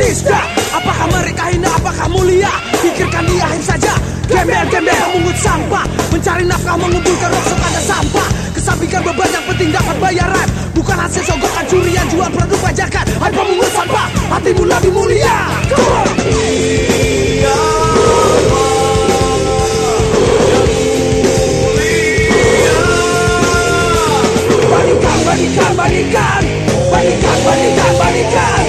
dah Apakah mereka hina, apakah mulia? Pikirkan di akhir saja. Gembel-gembel mengut sampah. Mencari nafkah mengumpulkan rok ada sampah. Kesampingkan beban yang penting dapat bayaran. Bukan hasil sogokan curian jual produk bajakan Hai pemungut sampah hatimu lebih mulia. Come on! Bandingkan,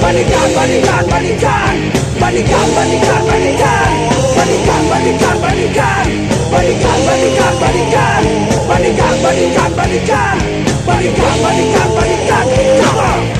bandingkan, bandingkan Bandingkan, bandingkan, bandingkan Bandingkan, bandingkan, bandingkan Bandingkan, bandingkan, bandingkan Bandingkan, bandingkan, bandingkan Bandingkan, bandingkan, bandingkan Bandingkan, bandingkan, bandingkan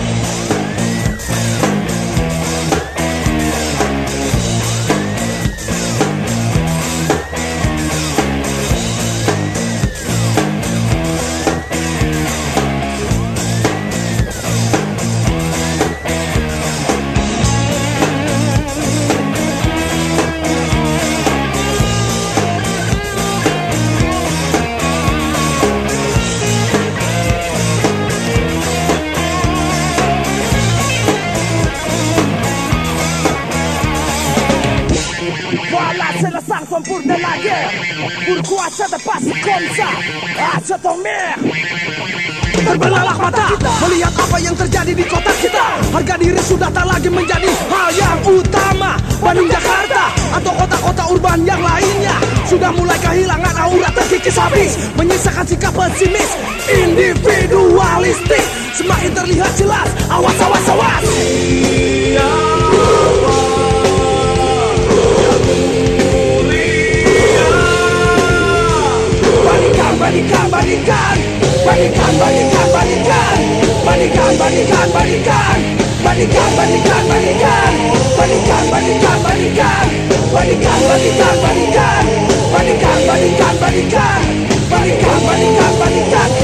Bandingkan, bandingkan, bandingkan Come on! Wala sila sang sempurna lagi. Berkuasa tepat sekonsa. Asetomir Terbelalak mata Melihat apa yang terjadi di kota kita. Harga diri sudah tak lagi menjadi hal yang utama. Bandung Jakarta Atau kota-kota urban yang lainnya. Sudah mulai kehilangan aura terkikis habis. Menyisakan sikap pesimis. Individualistik. Semakin terlihat jelas. Awas, awas, awas bandingkan, bandingkan Bandingkan, bandingkan, bandingkan Bandingkan, bandingkan, bandingkan Bandingkan, bandingkan, bandingkan Bandingkan, bandingkan, bandingkan Bandingkan, bandingkan, bandingkan Bandingkan, bandingkan, bandingkan Bandingkan, bandingkan, bandingkan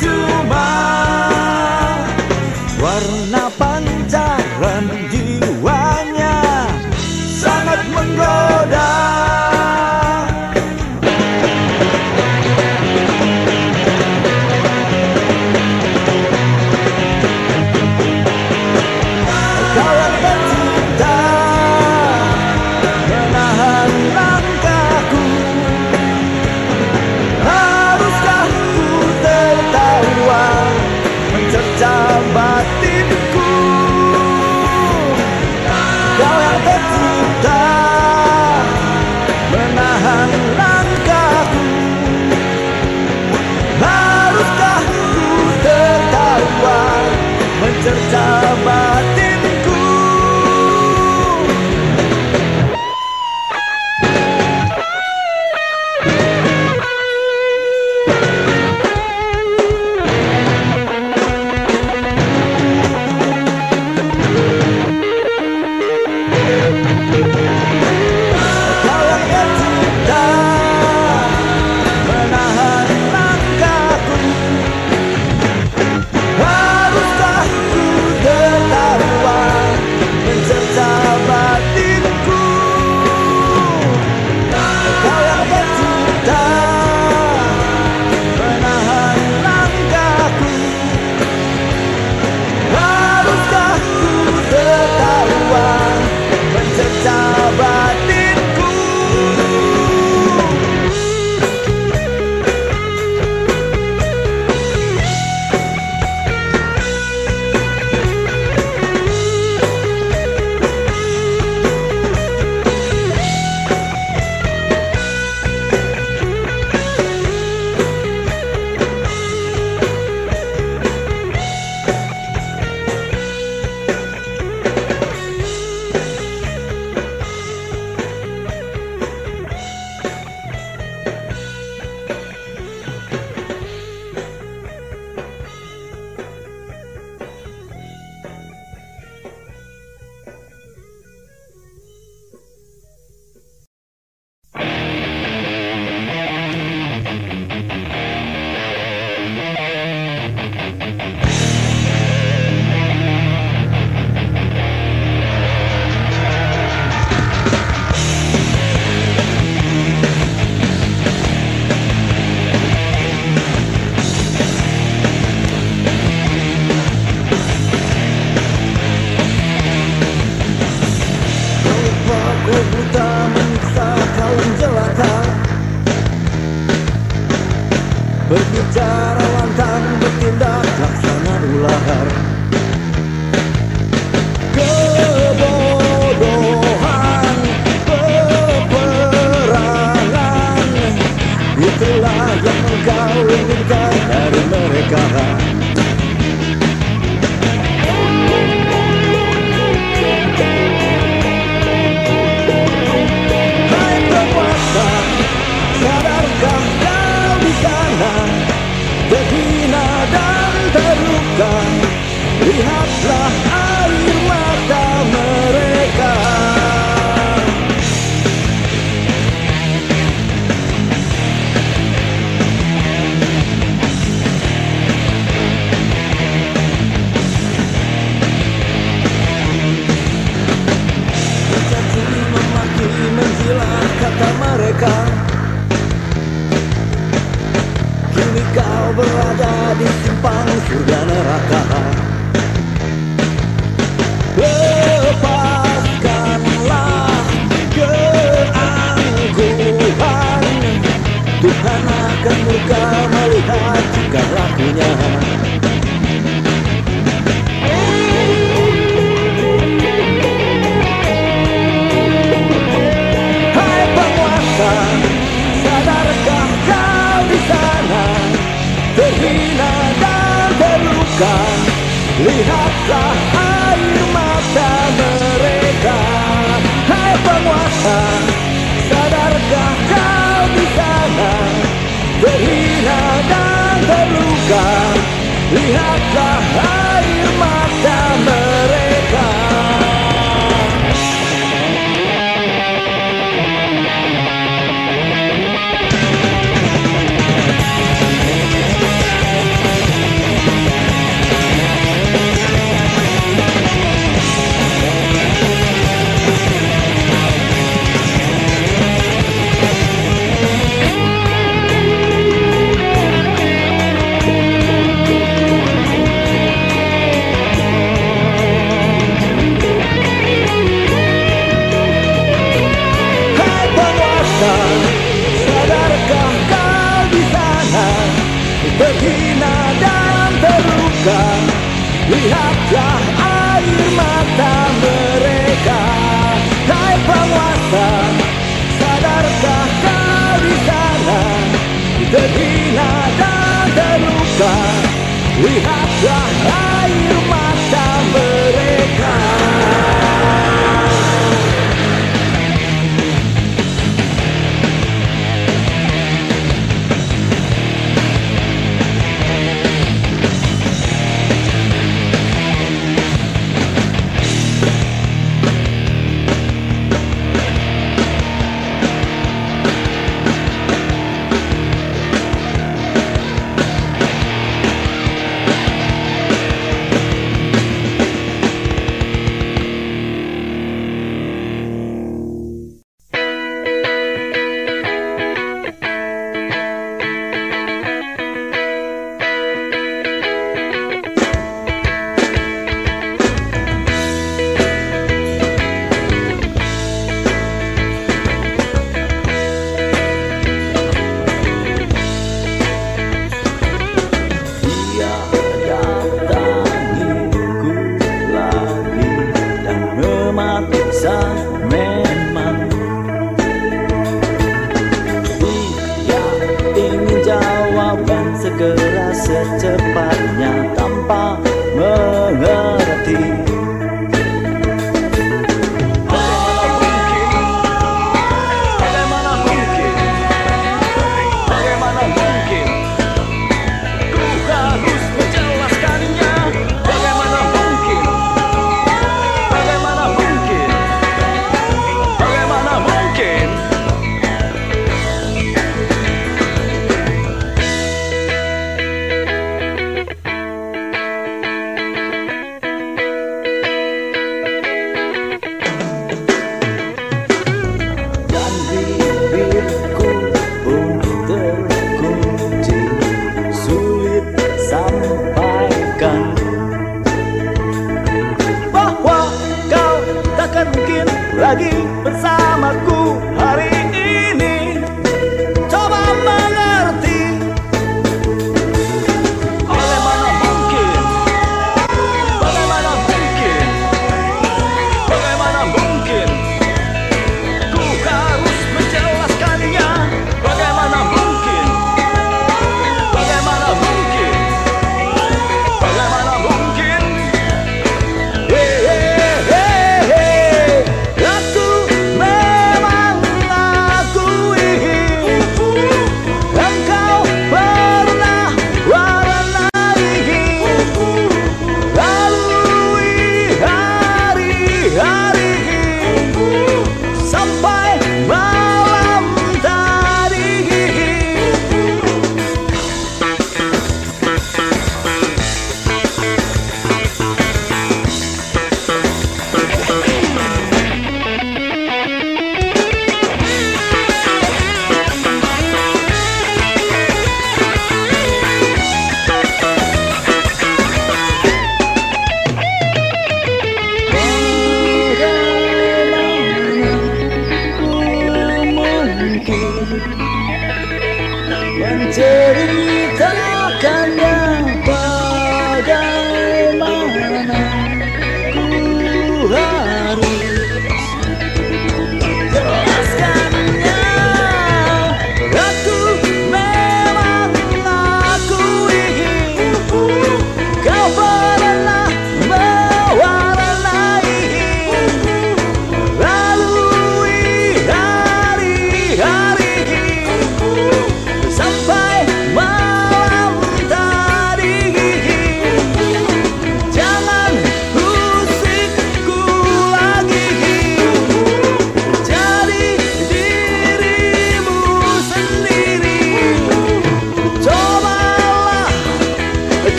to my Lihatlah air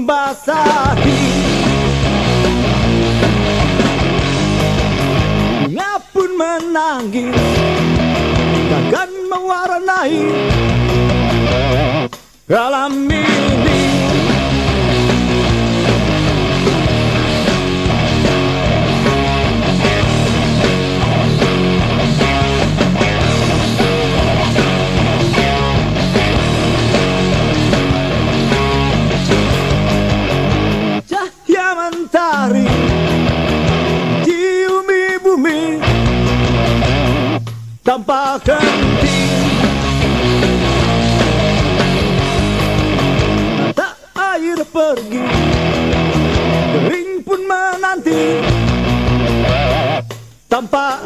Membasahi. Bunga pun menangis Takkan mewarnai. Alam ini tanpa henti mata air pergi kering pun menanti. Tanpa